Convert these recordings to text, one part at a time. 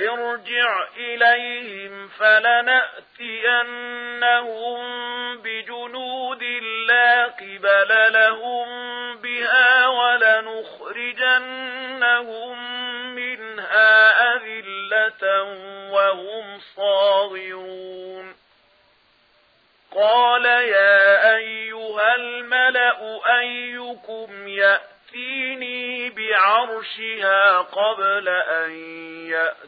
ارجع إليهم فلنأتينهم بجنود لا قبل لهم بها ولنخرجنهم منها أذلة وهم صاغرون. قال يا أيها الملأ أيكم يأتيني بعرشها قبل أن يأتي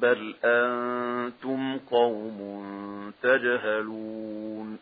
بل أنتم قوم تجهلون